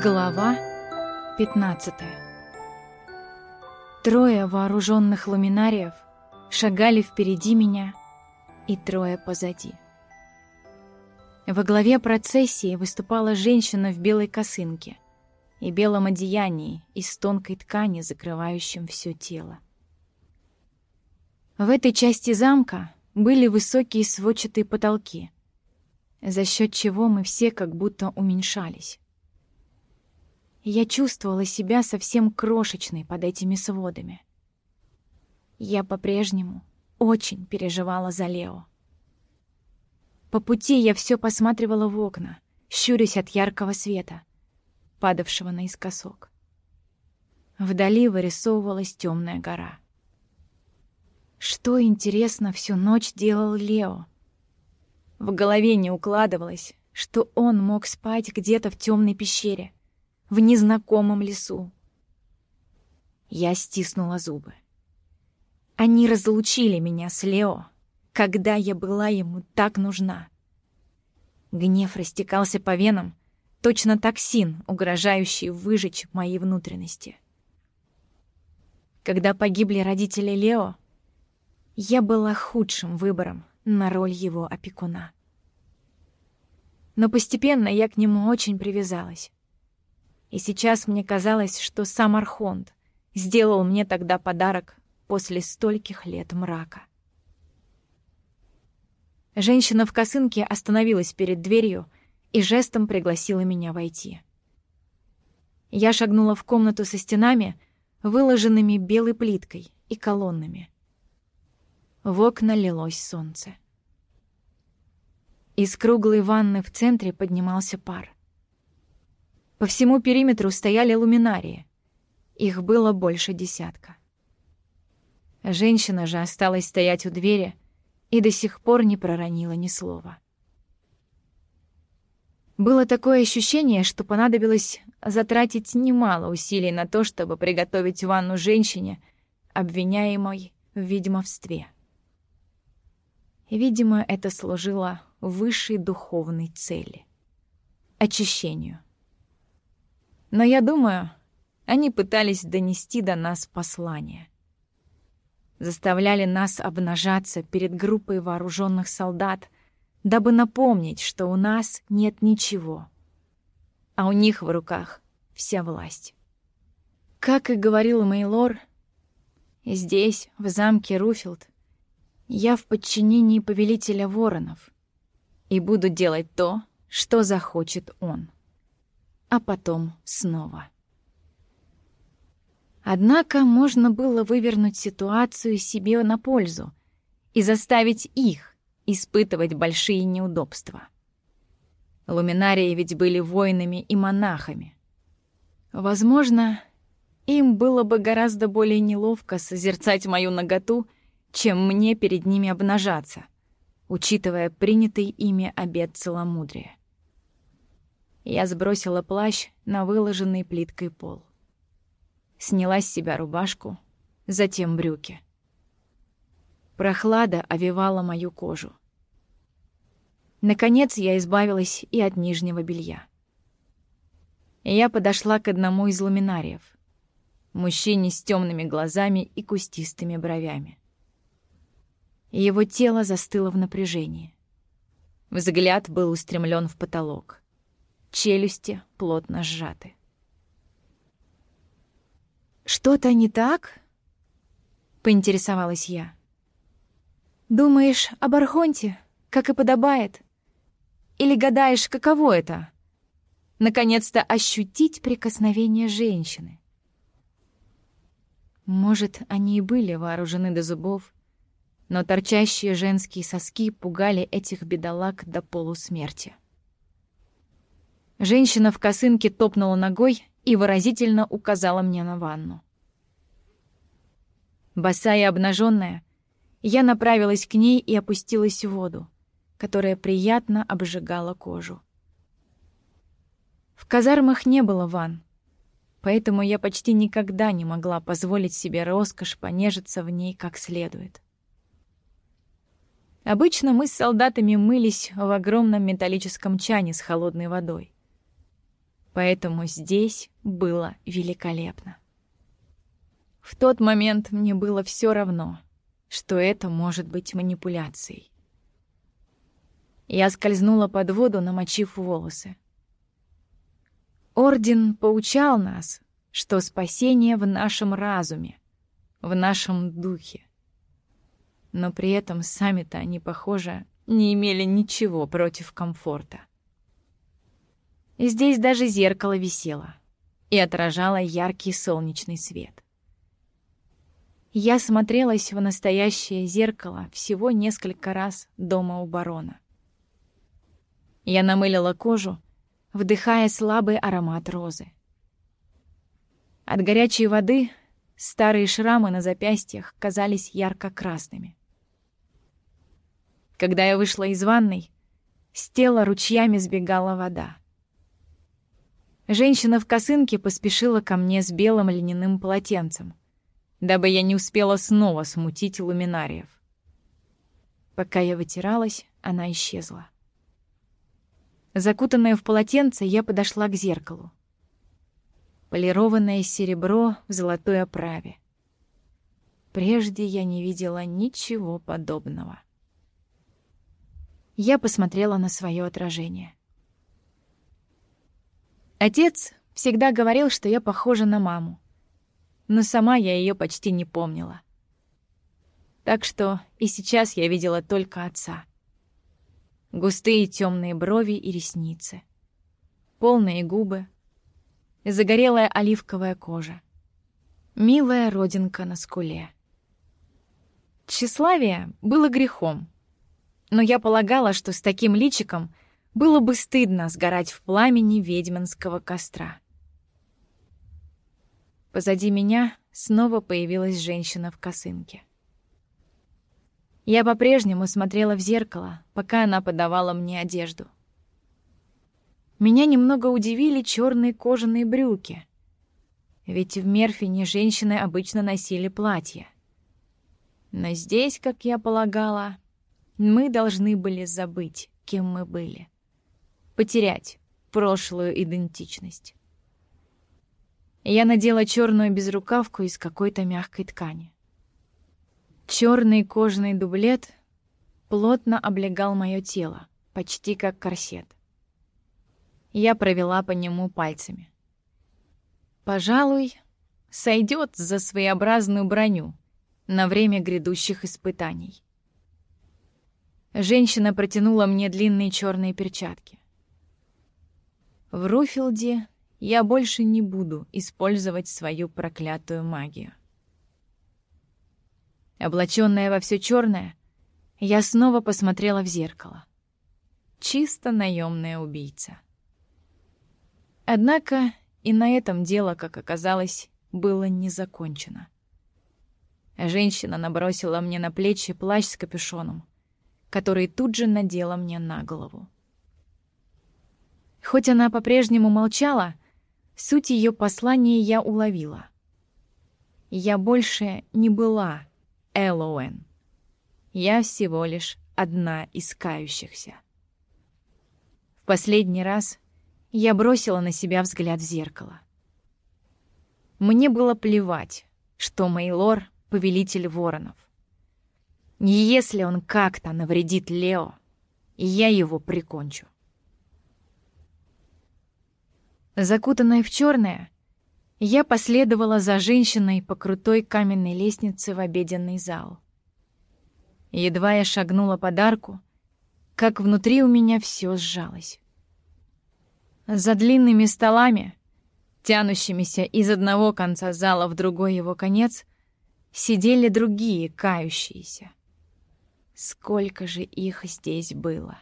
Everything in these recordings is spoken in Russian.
Глава 15 Трое вооруженных ламинариев шагали впереди меня и трое позади. Во главе процессии выступала женщина в белой косынке и белом одеянии из тонкой ткани, закрывающем все тело. В этой части замка были высокие сводчатые потолки, за счет чего мы все как будто уменьшались. Я чувствовала себя совсем крошечной под этими сводами. Я по-прежнему очень переживала за Лео. По пути я все посматривала в окна, щурясь от яркого света, падавшего наискосок. Вдали вырисовывалась темная гора. Что, интересно, всю ночь делал Лео? В голове не укладывалось, что он мог спать где-то в темной пещере, в незнакомом лесу. Я стиснула зубы. Они разлучили меня с Лео, когда я была ему так нужна. Гнев растекался по венам, точно токсин, угрожающий выжечь мои внутренности. Когда погибли родители Лео, я была худшим выбором на роль его опекуна. Но постепенно я к нему очень привязалась. И сейчас мне казалось, что сам Архонт сделал мне тогда подарок после стольких лет мрака. Женщина в косынке остановилась перед дверью и жестом пригласила меня войти. Я шагнула в комнату со стенами, выложенными белой плиткой и колоннами — в окна лилось солнце. Из круглой ванны в центре поднимался пар. По всему периметру стояли луминарии. Их было больше десятка. Женщина же осталась стоять у двери и до сих пор не проронила ни слова. Было такое ощущение, что понадобилось затратить немало усилий на то, чтобы приготовить ванну женщине, обвиняемой в ведьмовстве. Видимо, это служило высшей духовной цели — очищению. Но я думаю, они пытались донести до нас послание. Заставляли нас обнажаться перед группой вооруженных солдат, дабы напомнить, что у нас нет ничего, а у них в руках вся власть. Как и говорил Мейлор, здесь, в замке Руфилд, я в подчинении повелителя воронов и буду делать то, что захочет он. А потом снова. Однако можно было вывернуть ситуацию себе на пользу и заставить их испытывать большие неудобства. Луминарии ведь были воинами и монахами. Возможно, им было бы гораздо более неловко созерцать мою наготу — чем мне перед ними обнажаться, учитывая принятый ими обет целомудрия. Я сбросила плащ на выложенный плиткой пол. Сняла с себя рубашку, затем брюки. Прохлада овивала мою кожу. Наконец я избавилась и от нижнего белья. Я подошла к одному из ламинариев, мужчине с темными глазами и кустистыми бровями его тело застыло в напряжении. Взгляд был устремлен в потолок. Челюсти плотно сжаты. «Что-то не так?» — поинтересовалась я. «Думаешь об Архонте, как и подобает? Или гадаешь, каково это? Наконец-то ощутить прикосновение женщины?» Может, они и были вооружены до зубов, но торчащие женские соски пугали этих бедолаг до полусмерти. Женщина в косынке топнула ногой и выразительно указала мне на ванну. Босая и обнаженная, я направилась к ней и опустилась в воду, которая приятно обжигала кожу. В казармах не было ванн, поэтому я почти никогда не могла позволить себе роскошь понежиться в ней как следует. Обычно мы с солдатами мылись в огромном металлическом чане с холодной водой. Поэтому здесь было великолепно. В тот момент мне было все равно, что это может быть манипуляцией. Я скользнула под воду, намочив волосы. Орден поучал нас, что спасение в нашем разуме, в нашем духе. Но при этом сами-то они, похоже, не имели ничего против комфорта. Здесь даже зеркало висело и отражало яркий солнечный свет. Я смотрелась в настоящее зеркало всего несколько раз дома у барона. Я намылила кожу, вдыхая слабый аромат розы. От горячей воды старые шрамы на запястьях казались ярко-красными. Когда я вышла из ванной, с тела ручьями сбегала вода. Женщина в косынке поспешила ко мне с белым льняным полотенцем, дабы я не успела снова смутить луминариев. Пока я вытиралась, она исчезла. Закутанная в полотенце, я подошла к зеркалу полированное серебро в золотой оправе. Прежде я не видела ничего подобного. Я посмотрела на свое отражение. Отец всегда говорил, что я похожа на маму, но сама я ее почти не помнила. Так что и сейчас я видела только отца. Густые темные брови и ресницы, полные губы, загорелая оливковая кожа. Милая родинка на скуле. Тщеславие было грехом, но я полагала, что с таким личиком было бы стыдно сгорать в пламени ведьминского костра. Позади меня снова появилась женщина в косынке. Я по-прежнему смотрела в зеркало, пока она подавала мне одежду — меня немного удивили черные кожаные брюки. Ведь в Мерфине женщины обычно носили платья. Но здесь, как я полагала, мы должны были забыть, кем мы были. Потерять прошлую идентичность. Я надела черную безрукавку из какой-то мягкой ткани. Черный кожаный дублет плотно облегал мое тело, почти как корсет. Я провела по нему пальцами. Пожалуй, сойдет за своеобразную броню на время грядущих испытаний. Женщина протянула мне длинные черные перчатки. В Руфилде я больше не буду использовать свою проклятую магию. Облаченная во все черное, я снова посмотрела в зеркало. Чисто наемная убийца. Однако и на этом дело, как оказалось, было не закончено. Женщина набросила мне на плечи плащ с капюшоном, который тут же надела мне на голову. Хоть она по-прежнему молчала, суть ее послания я уловила. Я больше не была Элоуэн. Я всего лишь одна из кающихся. В последний раз я бросила на себя взгляд в зеркало. Мне было плевать, что Мейлор — повелитель воронов. Если он как-то навредит Лео, я его прикончу. Закутанная в черное, я последовала за женщиной по крутой каменной лестнице в обеденный зал. Едва я шагнула под арку, как внутри у меня все сжалось. За длинными столами, тянущимися из одного конца зала в другой его конец, сидели другие кающиеся. Сколько же их здесь было!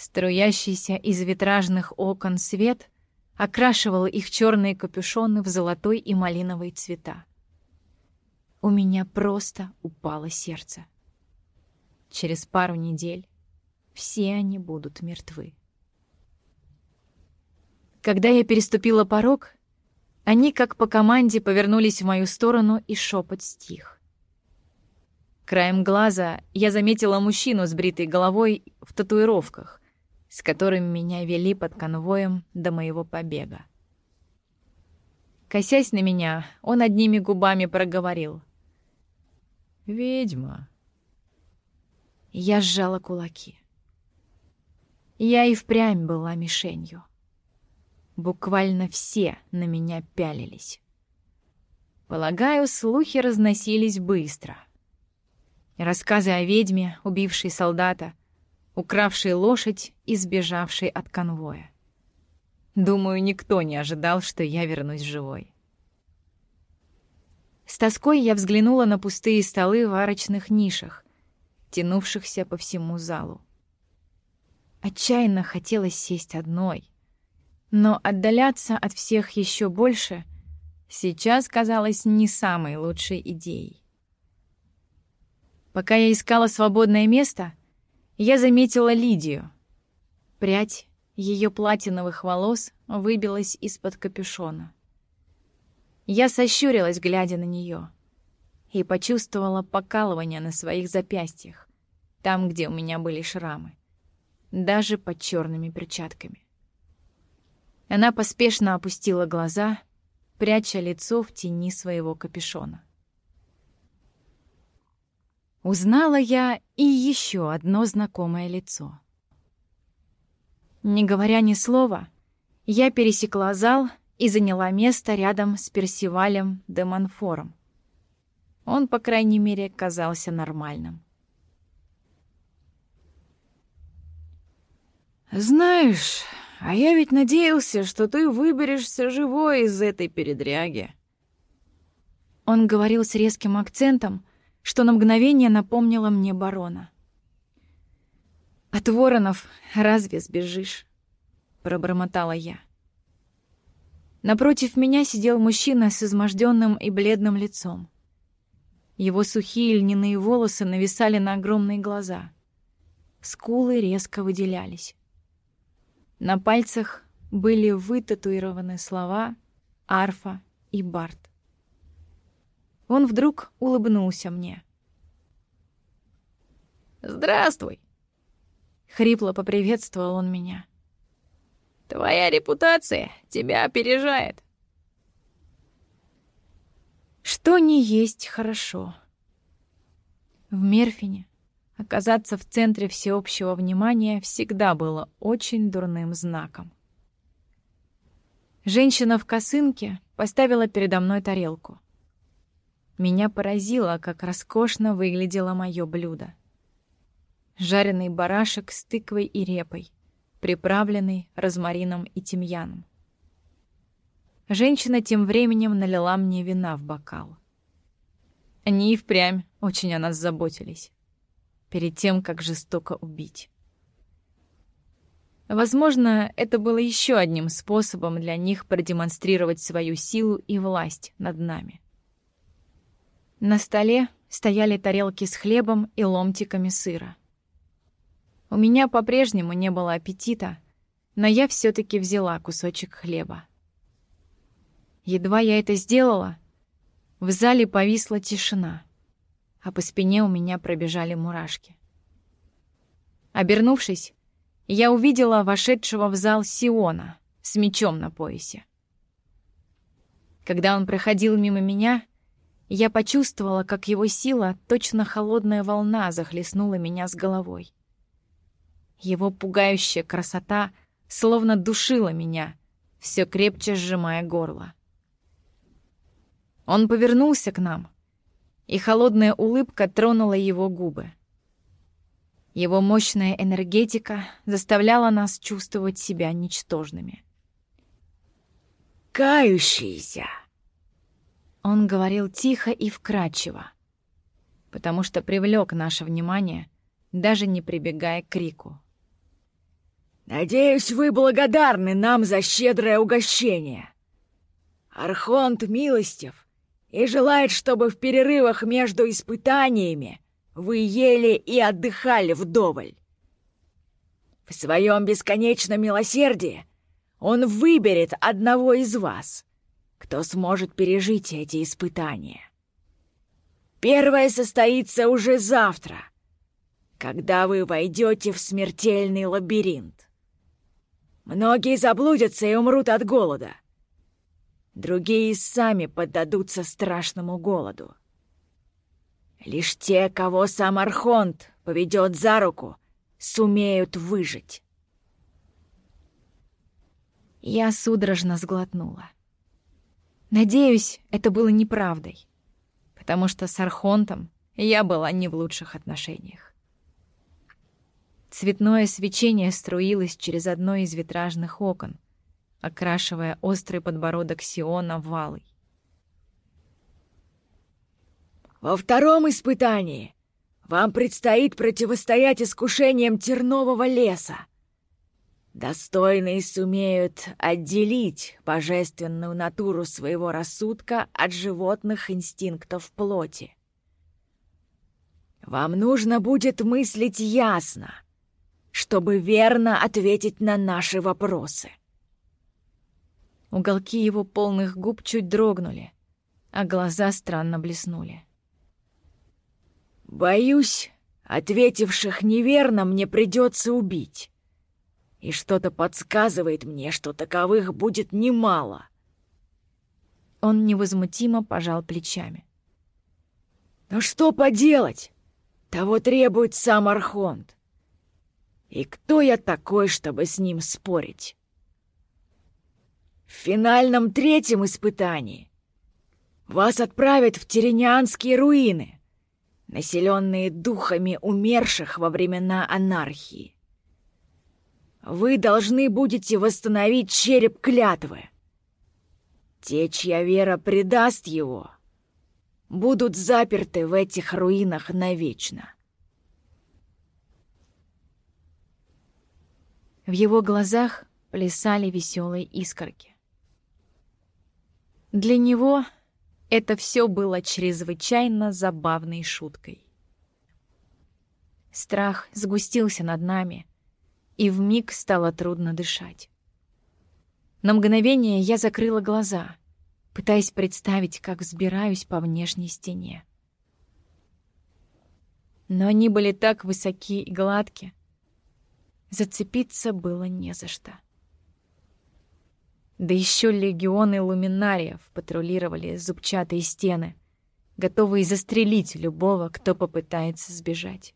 Струящийся из витражных окон свет окрашивал их черные капюшоны в золотой и малиновый цвета. У меня просто упало сердце. Через пару недель все они будут мертвы. Когда я переступила порог, они, как по команде, повернулись в мою сторону, и шепот стих. Краем глаза я заметила мужчину с бритой головой в татуировках с которыми меня вели под конвоем до моего побега. Косясь на меня, он одними губами проговорил. «Ведьма». Я сжала кулаки. Я и впрямь была мишенью. Буквально все на меня пялились. Полагаю, слухи разносились быстро. Рассказы о ведьме, убившей солдата, укравшей лошадь и сбежавшей от конвоя. Думаю, никто не ожидал, что я вернусь живой. С тоской я взглянула на пустые столы в арочных нишах, тянувшихся по всему залу. Отчаянно хотелось сесть одной, но отдаляться от всех еще больше сейчас казалось не самой лучшей идеей. Пока я искала свободное место, я заметила Лидию. Прядь ее платиновых волос выбилась из-под капюшона. Я сощурилась, глядя на нее, и почувствовала покалывание на своих запястьях, там, где у меня были шрамы, даже под черными перчатками. Она поспешно опустила глаза, пряча лицо в тени своего капюшона. Узнала я и еще одно знакомое лицо. Не говоря ни слова, я пересекла зал и заняла место рядом с Персивалем де Монфором. Он, по крайней мере, казался нормальным. «Знаешь, а я ведь надеялся, что ты выберешься живой из этой передряги». Он говорил с резким акцентом, что на мгновение напомнило мне барона. «От воронов разве сбежишь?» — пробормотала я. Напротив меня сидел мужчина с изможденным и бледным лицом. Его сухие льняные волосы нависали на огромные глаза. Скулы резко выделялись. На пальцах были вытатуированы слова «арфа» и «бард». Он вдруг улыбнулся мне. «Здравствуй!» Хрипло поприветствовал он меня. «Твоя репутация тебя опережает!» Что не есть хорошо. В Мерфине Оказаться в центре всеобщего внимания всегда было очень дурным знаком. Женщина в косынке поставила передо мной тарелку. Меня поразило, как роскошно выглядело мое блюдо. Жареный барашек с тыквой и репой, приправленный розмарином и тимьяном. Женщина тем временем налила мне вина в бокал. Они и впрямь очень о нас заботились перед тем, как жестоко убить. Возможно, это было еще одним способом для них продемонстрировать свою силу и власть над нами. На столе стояли тарелки с хлебом и ломтиками сыра. У меня по-прежнему не было аппетита, но я все таки взяла кусочек хлеба. Едва я это сделала, в зале повисла тишина — а по спине у меня пробежали мурашки. Обернувшись, я увидела вошедшего в зал Сиона с мечом на поясе. Когда он проходил мимо меня, я почувствовала, как его сила, точно холодная волна, захлестнула меня с головой. Его пугающая красота словно душила меня, все крепче сжимая горло. Он повернулся к нам — и холодная улыбка тронула его губы. Его мощная энергетика заставляла нас чувствовать себя ничтожными. «Кающийся!» Он говорил тихо и вкрадчиво, потому что привлек наше внимание, даже не прибегая к крику. «Надеюсь, вы благодарны нам за щедрое угощение. Архонт милостив и желает, чтобы в перерывах между испытаниями вы ели и отдыхали вдоволь. В своем бесконечном милосердии он выберет одного из вас, кто сможет пережить эти испытания. Первое состоится уже завтра, когда вы войдете в смертельный лабиринт. Многие заблудятся и умрут от голода. Другие сами поддадутся страшному голоду. Лишь те, кого сам Архонт поведет за руку, сумеют выжить. Я судорожно сглотнула. Надеюсь, это было неправдой, потому что с Архонтом я была не в лучших отношениях. Цветное свечение струилось через одно из витражных окон, окрашивая острый подбородок Сиона в алый. «Во втором испытании вам предстоит противостоять искушениям тернового леса. Достойные сумеют отделить божественную натуру своего рассудка от животных инстинктов плоти. Вам нужно будет мыслить ясно, чтобы верно ответить на наши вопросы. Уголки его полных губ чуть дрогнули, а глаза странно блеснули. «Боюсь, ответивших неверно мне придется убить. И что-то подсказывает мне, что таковых будет немало». Он невозмутимо пожал плечами. «Но что поделать? Того требует сам Архонт. И кто я такой, чтобы с ним спорить?» В финальном третьем испытании вас отправят в Теренианские руины, населенные духами умерших во времена анархии. Вы должны будете восстановить череп клятвы. Те, чья вера предаст его, будут заперты в этих руинах навечно. В его глазах плясали веселые искорки. Для него это все было чрезвычайно забавной шуткой. Страх сгустился над нами, и вмиг стало трудно дышать. На мгновение я закрыла глаза, пытаясь представить, как взбираюсь по внешней стене. Но они были так высоки и гладки, зацепиться было не за что. Да еще легионы луминариев патрулировали зубчатые стены, готовые застрелить любого, кто попытается сбежать.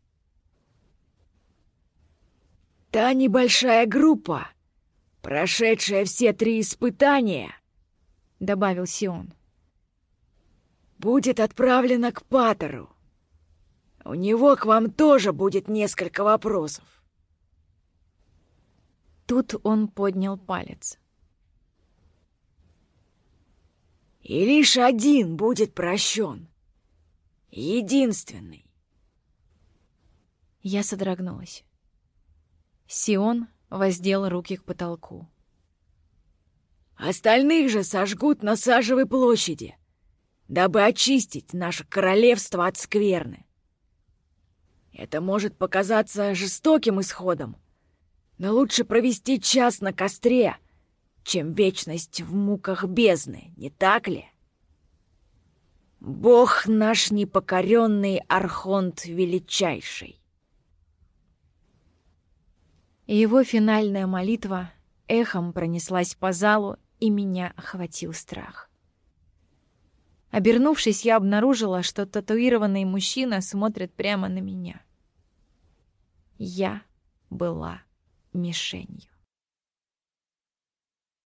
«Та небольшая группа, прошедшая все три испытания», — добавил Сион, — «будет отправлена к Патеру. У него к вам тоже будет несколько вопросов». Тут он поднял палец — И лишь один будет прощен. Единственный. Я содрогнулась. Сион воздел руки к потолку. Остальных же сожгут на Сажевой площади, дабы очистить наше королевство от скверны. Это может показаться жестоким исходом, но лучше провести час на костре, чем вечность в муках бездны, не так ли? Бог наш непокоренный Архонт величайший. Его финальная молитва эхом пронеслась по залу, и меня охватил страх. Обернувшись, я обнаружила, что татуированный мужчина смотрит прямо на меня. Я была мишенью.